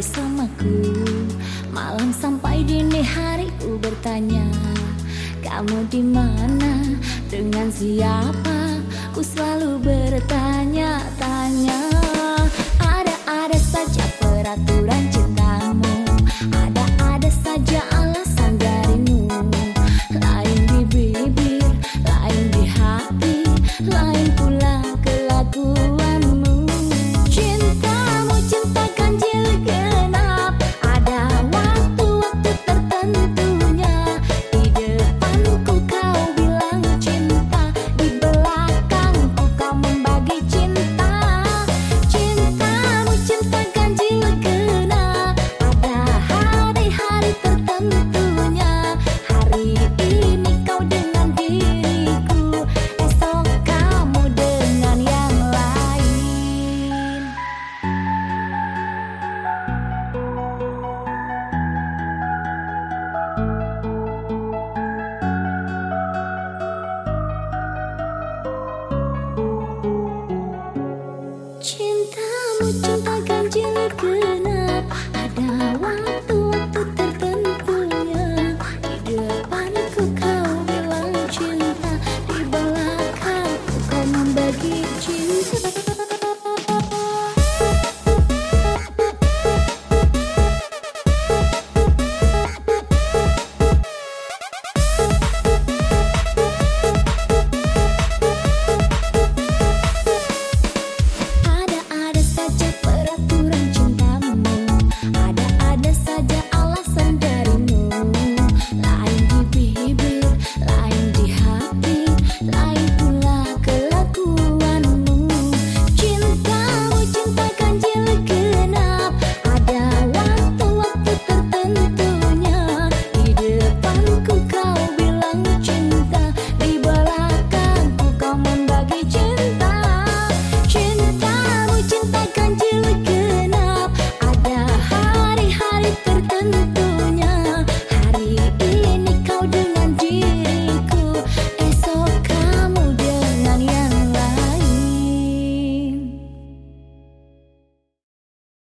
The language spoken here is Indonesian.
bersamaku Malam sampai dini hari ku bertanya Kamu di mana? Dengan siapa? Ku selalu bertanya-tanya 真的感觉你可。